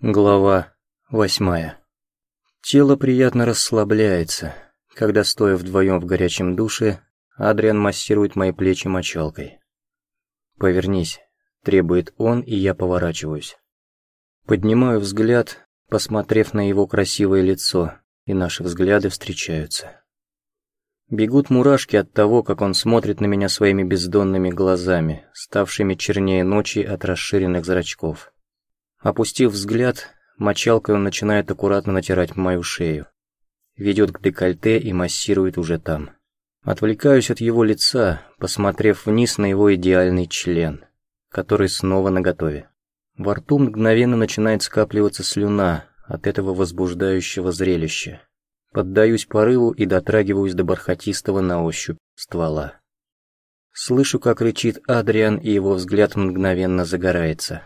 Глава восьмая. Тело приятно расслабляется, когда, стоя вдвоем в горячем душе, Адриан массирует мои плечи мочалкой. «Повернись», — требует он, и я поворачиваюсь. Поднимаю взгляд, посмотрев на его красивое лицо, и наши взгляды встречаются. Бегут мурашки от того, как он смотрит на меня своими бездонными глазами, ставшими чернее ночи от расширенных зрачков. Опустив взгляд, мочалкой он начинает аккуратно натирать мою шею. Ведет к декольте и массирует уже там. Отвлекаюсь от его лица, посмотрев вниз на его идеальный член, который снова наготове. Во рту мгновенно начинает скапливаться слюна от этого возбуждающего зрелища. Поддаюсь порыву и дотрагиваюсь до бархатистого на ощупь ствола. Слышу, как рычит Адриан, и его взгляд мгновенно загорается.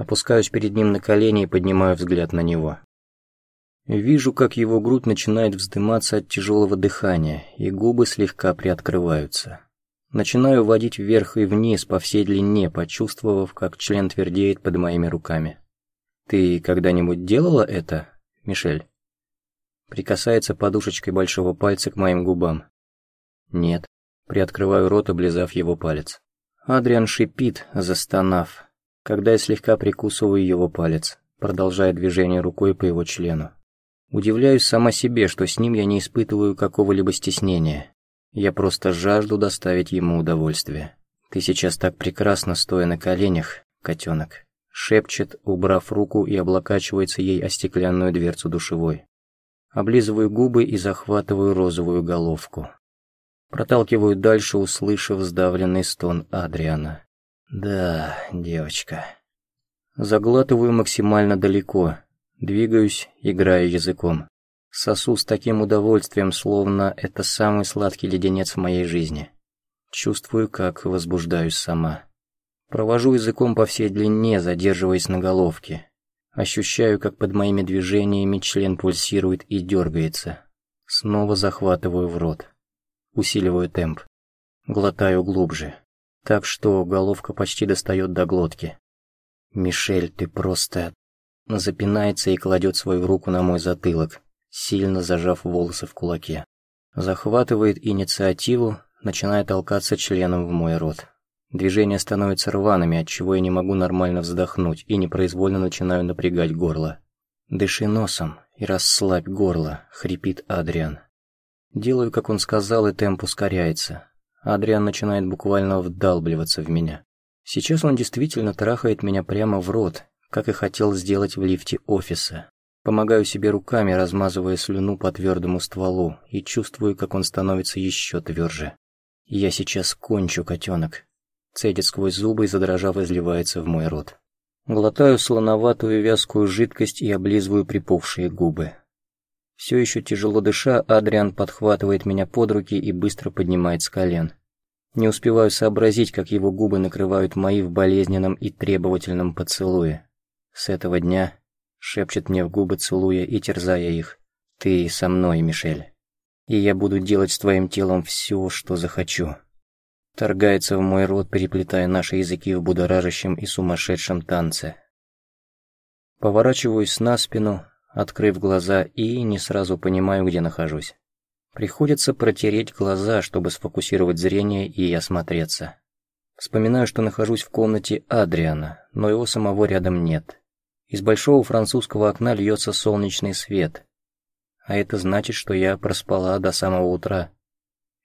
Опускаюсь перед ним на колени и поднимаю взгляд на него. Вижу, как его грудь начинает вздыматься от тяжелого дыхания, и губы слегка приоткрываются. Начинаю водить вверх и вниз по всей длине, почувствовав, как член твердеет под моими руками. «Ты когда-нибудь делала это, Мишель?» Прикасается подушечкой большого пальца к моим губам. «Нет». Приоткрываю рот, облизав его палец. Адриан шипит, застонав, когда я слегка прикусываю его палец, продолжая движение рукой по его члену. Удивляюсь сама себе, что с ним я не испытываю какого-либо стеснения. Я просто жажду доставить ему удовольствие. «Ты сейчас так прекрасно, стоя на коленях, котенок», шепчет, убрав руку и облокачивается ей о стеклянную дверцу душевой. Облизываю губы и захватываю розовую головку. Проталкиваю дальше, услышав сдавленный стон Адриана. Да, девочка. Заглатываю максимально далеко, двигаюсь, играя языком. Сосу с таким удовольствием, словно это самый сладкий леденец в моей жизни. Чувствую, как возбуждаюсь сама. Провожу языком по всей длине, задерживаясь на головке. Ощущаю, как под моими движениями член пульсирует и дергается. Снова захватываю в рот. Усиливаю темп. Глотаю глубже так что головка почти достает до глотки. «Мишель, ты просто...» Запинается и кладет свою руку на мой затылок, сильно зажав волосы в кулаке. Захватывает инициативу, начинает толкаться членом в мой рот. Движения становятся рваными, отчего я не могу нормально вздохнуть и непроизвольно начинаю напрягать горло. «Дыши носом и расслабь горло», — хрипит Адриан. Делаю, как он сказал, и темп ускоряется. Адриан начинает буквально вдалбливаться в меня. Сейчас он действительно трахает меня прямо в рот, как и хотел сделать в лифте офиса. Помогаю себе руками, размазывая слюну по твердому стволу, и чувствую, как он становится еще тверже. «Я сейчас кончу, котенок», — цедит сквозь зубы и, задрожав, изливается в мой рот. Глотаю слоноватую вязкую жидкость и облизываю припухшие губы. Все еще тяжело дыша, Адриан подхватывает меня под руки и быстро поднимает с колен. Не успеваю сообразить, как его губы накрывают мои в болезненном и требовательном поцелуе. С этого дня шепчет мне в губы, целуя и терзая их. «Ты со мной, Мишель. И я буду делать с твоим телом все, что захочу». Торгается в мой рот, переплетая наши языки в будоражащем и сумасшедшем танце. Поворачиваюсь на спину, открыв глаза и не сразу понимаю, где нахожусь. Приходится протереть глаза, чтобы сфокусировать зрение и осмотреться. Вспоминаю, что нахожусь в комнате Адриана, но его самого рядом нет. Из большого французского окна льется солнечный свет. А это значит, что я проспала до самого утра.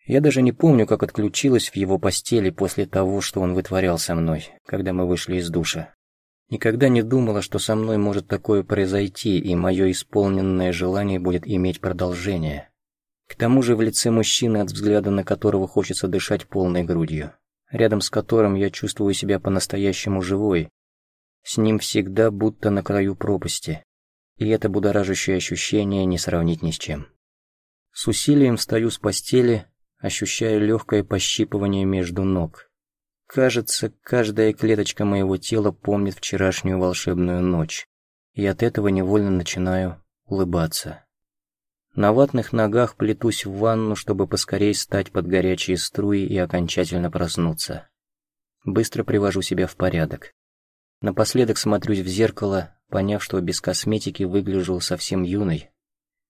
Я даже не помню, как отключилась в его постели после того, что он вытворял со мной, когда мы вышли из душа. Никогда не думала, что со мной может такое произойти, и мое исполненное желание будет иметь продолжение. К тому же в лице мужчины, от взгляда на которого хочется дышать полной грудью, рядом с которым я чувствую себя по-настоящему живой. С ним всегда будто на краю пропасти, и это будоражащее ощущение не сравнить ни с чем. С усилием встаю с постели, ощущая легкое пощипывание между ног. Кажется, каждая клеточка моего тела помнит вчерашнюю волшебную ночь, и от этого невольно начинаю улыбаться. На ватных ногах плетусь в ванну, чтобы поскорей стать под горячие струи и окончательно проснуться. Быстро привожу себя в порядок. Напоследок смотрюсь в зеркало, поняв, что без косметики выгляжу совсем юной.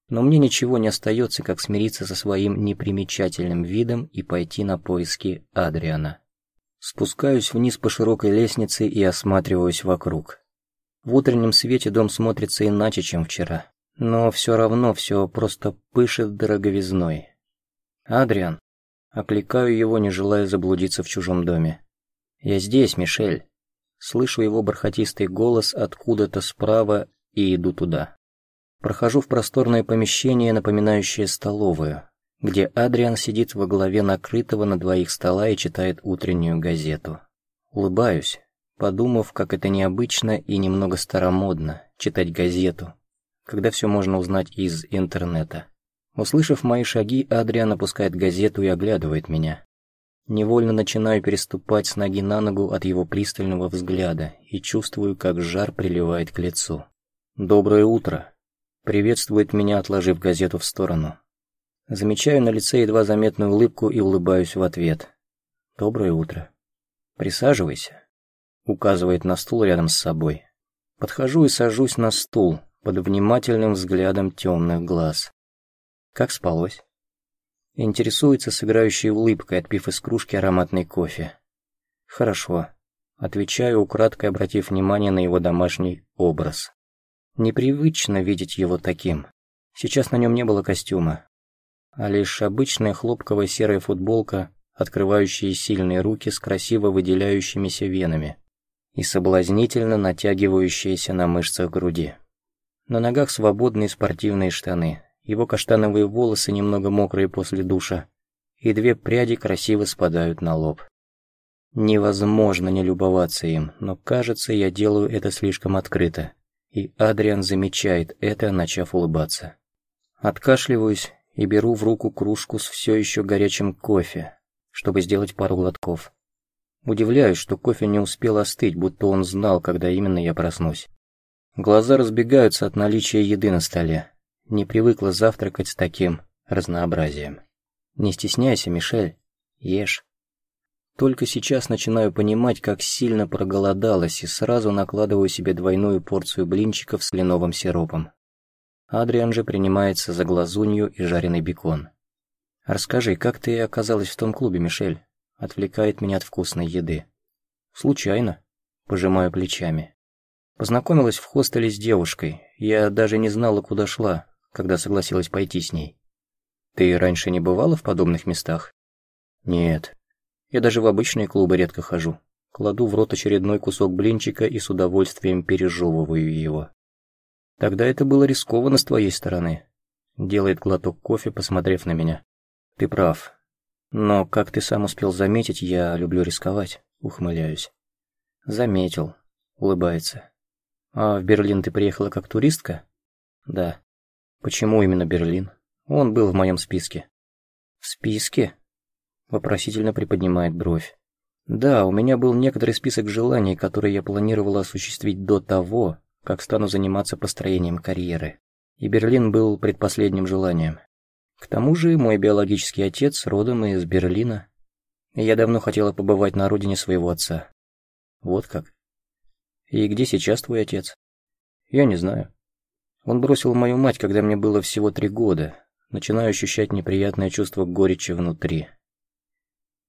Но мне ничего не остается, как смириться со своим непримечательным видом и пойти на поиски Адриана. Спускаюсь вниз по широкой лестнице и осматриваюсь вокруг. В утреннем свете дом смотрится иначе, чем вчера. Но все равно все просто пышет дороговизной. «Адриан!» Окликаю его, не желая заблудиться в чужом доме. «Я здесь, Мишель!» Слышу его бархатистый голос откуда-то справа и иду туда. Прохожу в просторное помещение, напоминающее столовую, где Адриан сидит во главе накрытого на двоих стола и читает утреннюю газету. Улыбаюсь, подумав, как это необычно и немного старомодно читать газету, когда все можно узнать из интернета. Услышав мои шаги, Адриан опускает газету и оглядывает меня. Невольно начинаю переступать с ноги на ногу от его пристального взгляда и чувствую, как жар приливает к лицу. «Доброе утро!» Приветствует меня, отложив газету в сторону. Замечаю на лице едва заметную улыбку и улыбаюсь в ответ. «Доброе утро». «Присаживайся», — указывает на стул рядом с собой. Подхожу и сажусь на стул под внимательным взглядом темных глаз. Как спалось? Интересуется с играющей улыбкой, отпив из кружки ароматный кофе. «Хорошо», — отвечаю, украдкой обратив внимание на его домашний образ. Непривычно видеть его таким. Сейчас на нем не было костюма, а лишь обычная хлопковая серая футболка, открывающие сильные руки с красиво выделяющимися венами и соблазнительно натягивающиеся на мышцах груди. На ногах свободные спортивные штаны, его каштановые волосы немного мокрые после душа, и две пряди красиво спадают на лоб. Невозможно не любоваться им, но кажется, я делаю это слишком открыто и Адриан замечает это, начав улыбаться. Откашливаюсь и беру в руку кружку с все еще горячим кофе, чтобы сделать пару глотков. Удивляюсь, что кофе не успел остыть, будто он знал, когда именно я проснусь. Глаза разбегаются от наличия еды на столе. Не привыкла завтракать с таким разнообразием. Не стесняйся, Мишель, ешь. Только сейчас начинаю понимать, как сильно проголодалась, и сразу накладываю себе двойную порцию блинчиков с кленовым сиропом. Адриан же принимается за глазунью и жареный бекон. «Расскажи, как ты оказалась в том клубе, Мишель?» Отвлекает меня от вкусной еды. «Случайно», — пожимаю плечами. Познакомилась в хостеле с девушкой. Я даже не знала, куда шла, когда согласилась пойти с ней. «Ты раньше не бывала в подобных местах?» «Нет, я даже в обычные клубы редко хожу. Кладу в рот очередной кусок блинчика и с удовольствием пережевываю его. Тогда это было рискованно с твоей стороны. Делает глоток кофе, посмотрев на меня. Ты прав. Но, как ты сам успел заметить, я люблю рисковать. Ухмыляюсь. Заметил. Улыбается. А в Берлин ты приехала как туристка? Да. Почему именно Берлин? Он был в моем списке. В списке? Вопросительно приподнимает бровь. Да, у меня был некоторый список желаний, которые я планировала осуществить до того, как стану заниматься построением карьеры. И Берлин был предпоследним желанием. К тому же мой биологический отец родом из Берлина. И я давно хотела побывать на родине своего отца. Вот как. И где сейчас твой отец? Я не знаю. Он бросил мою мать, когда мне было всего три года. Начинаю ощущать неприятное чувство горечи внутри.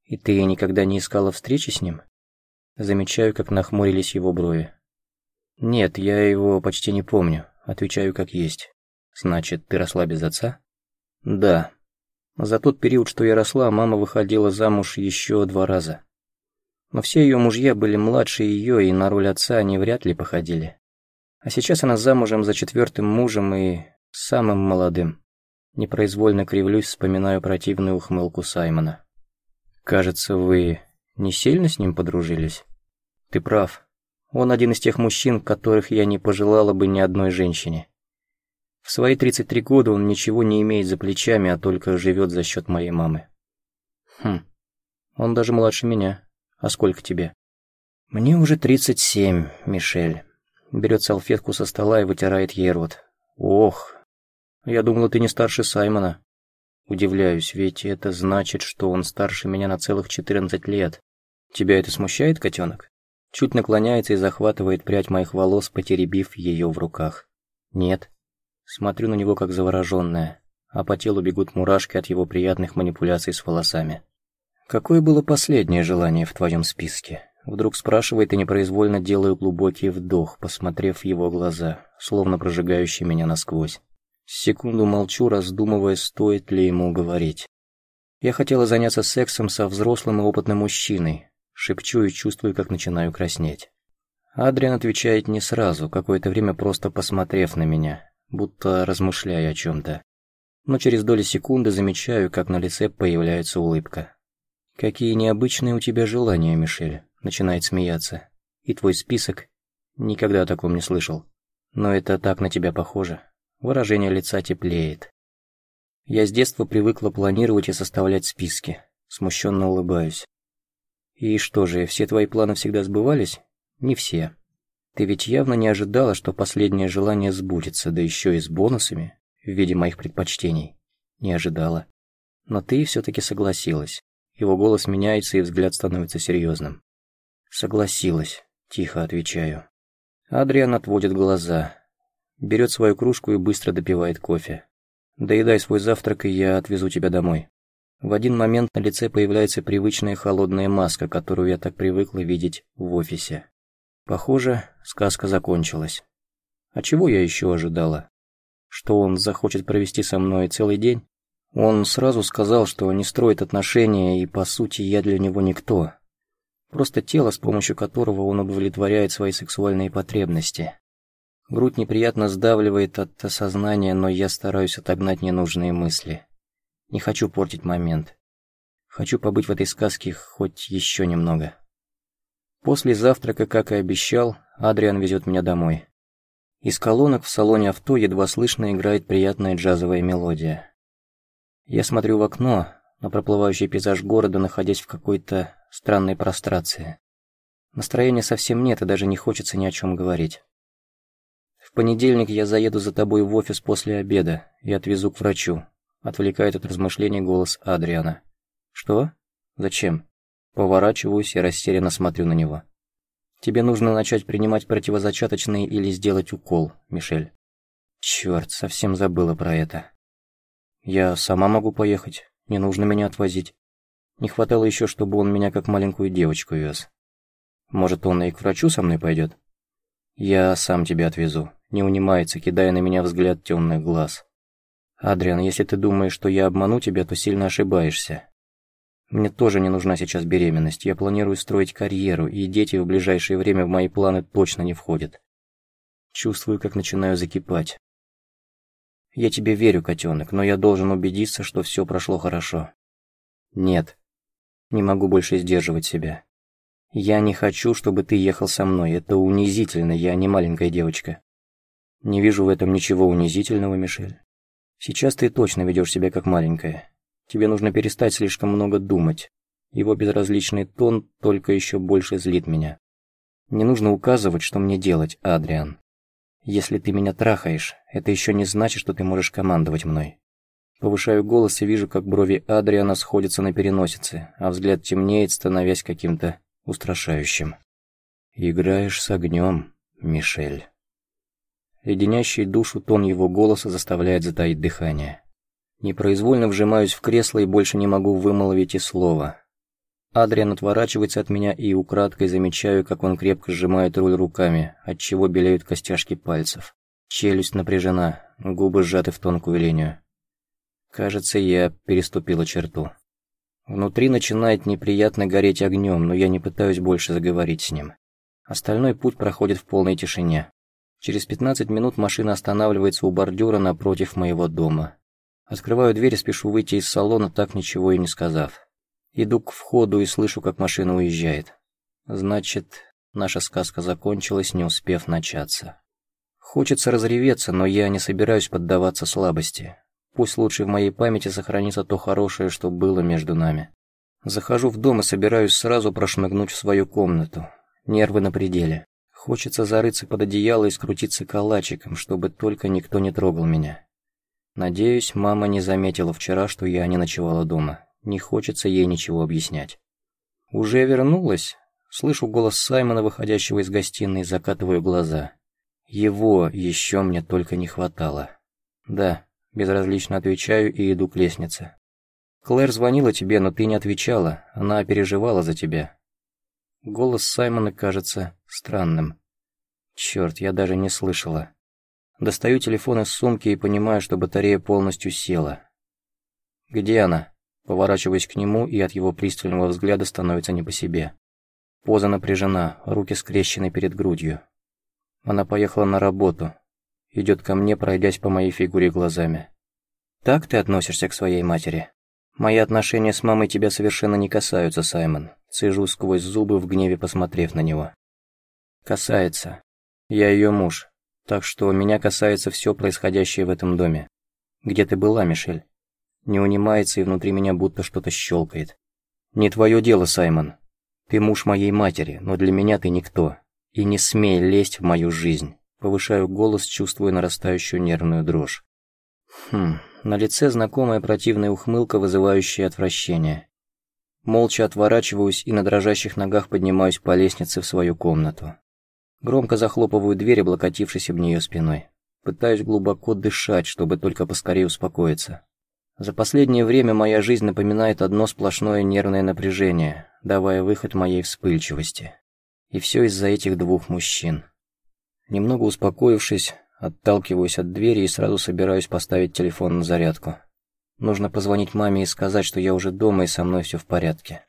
«И ты никогда не искала встречи с ним?» Замечаю, как нахмурились его брови. «Нет, я его почти не помню. Отвечаю как есть. Значит, ты росла без отца?» «Да. За тот период, что я росла, мама выходила замуж еще два раза. Но все ее мужья были младше ее, и на роль отца они вряд ли походили. А сейчас она замужем за четвертым мужем и самым молодым. Непроизвольно кривлюсь, вспоминаю противную ухмылку Саймона. Кажется, вы не сильно с ним подружились? Ты прав. Он один из тех мужчин, которых я не пожелала бы ни одной женщине. В свои 33 года он ничего не имеет за плечами, а только живет за счет моей мамы. Хм, он даже младше меня. А сколько тебе? Мне уже 37, Мишель. Берет салфетку со стола и вытирает ей рот. Ох, я думала, ты не старше Саймона. Удивляюсь, ведь это значит, что он старше меня на целых 14 лет. Тебя это смущает, котенок? Чуть наклоняется и захватывает прядь моих волос, потеребив ее в руках. Нет. Смотрю на него как завороженная, а по телу бегут мурашки от его приятных манипуляций с волосами. «Какое было последнее желание в твоем списке?» Вдруг спрашивает и непроизвольно делаю глубокий вдох, посмотрев в его глаза, словно прожигающие меня насквозь. Секунду молчу, раздумывая, стоит ли ему говорить. Я хотела заняться сексом со взрослым и опытным мужчиной. Шепчу и чувствую, как начинаю краснеть. Адриан отвечает не сразу, какое-то время просто посмотрев на меня, будто размышляя о чем-то. Но через доли секунды замечаю, как на лице появляется улыбка. «Какие необычные у тебя желания, Мишель», — начинает смеяться. «И твой список? Никогда о таком не слышал. Но это так на тебя похоже. Выражение лица теплеет. Я с детства привыкла планировать и составлять списки. Смущенно улыбаюсь. И что же, все твои планы всегда сбывались? Не все. Ты ведь явно не ожидала, что последнее желание сбудется, да еще и с бонусами, в виде моих предпочтений. Не ожидала. Но ты все-таки согласилась. Его голос меняется и взгляд становится серьезным. Согласилась, тихо отвечаю. Адриан отводит глаза, берет свою кружку и быстро допивает кофе. «Доедай свой завтрак, и я отвезу тебя домой». В один момент на лице появляется привычная холодная маска, которую я так привыкла видеть в офисе. Похоже, сказка закончилась. А чего я еще ожидала? Что он захочет провести со мной целый день? Он сразу сказал, что не строит отношения, и по сути я для него никто. Просто тело, с помощью которого он удовлетворяет свои сексуальные потребности. Грудь неприятно сдавливает от осознания, но я стараюсь отогнать ненужные мысли. Не хочу портить момент. Хочу побыть в этой сказке хоть еще немного. После завтрака, как и обещал, Адриан везет меня домой. Из колонок в салоне авто едва слышно играет приятная джазовая мелодия. Я смотрю в окно на проплывающий пейзаж города, находясь в какой-то странной прострации. Настроения совсем нет и даже не хочется ни о чем говорить понедельник я заеду за тобой в офис после обеда и отвезу к врачу», — отвлекает от размышлений голос Адриана. «Что? Зачем?» Поворачиваюсь и растерянно смотрю на него. «Тебе нужно начать принимать противозачаточные или сделать укол, Мишель». Черт, совсем забыла про это. «Я сама могу поехать, не нужно меня отвозить. Не хватало еще, чтобы он меня как маленькую девочку вез. Может, он и к врачу со мной пойдет?» «Я сам тебя отвезу», не унимается, кидая на меня взгляд темных глаз. «Адриан, если ты думаешь, что я обману тебя, то сильно ошибаешься. Мне тоже не нужна сейчас беременность, я планирую строить карьеру, и дети в ближайшее время в мои планы точно не входят. Чувствую, как начинаю закипать. Я тебе верю, котенок, но я должен убедиться, что все прошло хорошо. Нет. Не могу больше сдерживать себя. Я не хочу, чтобы ты ехал со мной, это унизительно, я не маленькая девочка. Не вижу в этом ничего унизительного, Мишель. Сейчас ты точно ведешь себя как маленькая. Тебе нужно перестать слишком много думать. Его безразличный тон только еще больше злит меня. Не нужно указывать, что мне делать, Адриан. Если ты меня трахаешь, это еще не значит, что ты можешь командовать мной. Повышаю голос и вижу, как брови Адриана сходятся на переносице, а взгляд темнеет, становясь каким-то устрашающим. «Играешь с огнем, Мишель». Леденящий душу тон его голоса заставляет затаить дыхание. Непроизвольно вжимаюсь в кресло и больше не могу вымолвить и слова. Адриан отворачивается от меня и украдкой замечаю, как он крепко сжимает руль руками, отчего белеют костяшки пальцев. Челюсть напряжена, губы сжаты в тонкую линию. Кажется, я переступила черту. Внутри начинает неприятно гореть огнем, но я не пытаюсь больше заговорить с ним. Остальной путь проходит в полной тишине. Через 15 минут машина останавливается у бордюра напротив моего дома. Открываю дверь и спешу выйти из салона, так ничего и не сказав. Иду к входу и слышу, как машина уезжает. Значит, наша сказка закончилась, не успев начаться. Хочется разреветься, но я не собираюсь поддаваться слабости. Пусть лучше в моей памяти сохранится то хорошее, что было между нами. Захожу в дом и собираюсь сразу прошмыгнуть в свою комнату. Нервы на пределе. Хочется зарыться под одеяло и скрутиться калачиком, чтобы только никто не трогал меня. Надеюсь, мама не заметила вчера, что я не ночевала дома. Не хочется ей ничего объяснять. «Уже вернулась?» Слышу голос Саймона, выходящего из гостиной, закатываю глаза. Его еще мне только не хватало. Да, безразлично отвечаю и иду к лестнице. Клэр звонила тебе, но ты не отвечала, она переживала за тебя. Голос Саймона кажется странным. Черт, я даже не слышала. Достаю телефон из сумки и понимаю, что батарея полностью села. «Где она?» Поворачиваюсь к нему, и от его пристального взгляда становится не по себе. Поза напряжена, руки скрещены перед грудью. Она поехала на работу. Идет ко мне, пройдясь по моей фигуре глазами. «Так ты относишься к своей матери?» «Мои отношения с мамой тебя совершенно не касаются, Саймон», цежу сквозь зубы в гневе, посмотрев на него. «Касается. Я ее муж, так что меня касается все происходящее в этом доме. Где ты была, Мишель?» Не унимается и внутри меня будто что-то щелкает. «Не твое дело, Саймон. Ты муж моей матери, но для меня ты никто. И не смей лезть в мою жизнь». Повышаю голос, чувствуя нарастающую нервную дрожь. Хм, на лице знакомая противная ухмылка, вызывающая отвращение. Молча отворачиваюсь и на дрожащих ногах поднимаюсь по лестнице в свою комнату. Громко захлопываю дверь, облокотившись об нее спиной. Пытаюсь глубоко дышать, чтобы только поскорее успокоиться. За последнее время моя жизнь напоминает одно сплошное нервное напряжение, давая выход моей вспыльчивости. И все из-за этих двух мужчин. Немного успокоившись, отталкиваюсь от двери и сразу собираюсь поставить телефон на зарядку. Нужно позвонить маме и сказать, что я уже дома и со мной все в порядке.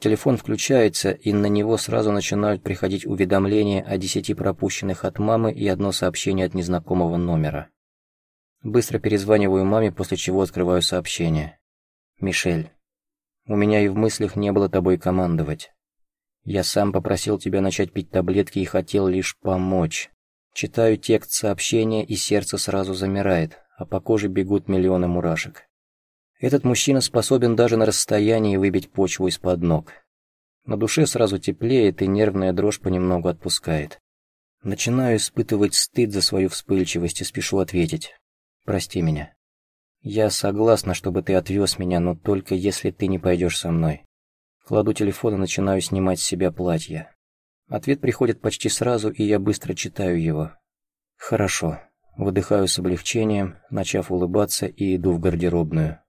Телефон включается, и на него сразу начинают приходить уведомления о десяти пропущенных от мамы и одно сообщение от незнакомого номера. Быстро перезваниваю маме, после чего открываю сообщение. «Мишель, у меня и в мыслях не было тобой командовать. Я сам попросил тебя начать пить таблетки и хотел лишь помочь. Читаю текст сообщения, и сердце сразу замирает, а по коже бегут миллионы мурашек. Этот мужчина способен даже на расстоянии выбить почву из-под ног. На душе сразу теплеет, и нервная дрожь понемногу отпускает. Начинаю испытывать стыд за свою вспыльчивость и спешу ответить. Прости меня. Я согласна, чтобы ты отвез меня, но только если ты не пойдешь со мной. Кладу телефон и начинаю снимать с себя платье. Ответ приходит почти сразу, и я быстро читаю его. Хорошо. Выдыхаю с облегчением, начав улыбаться, и иду в гардеробную.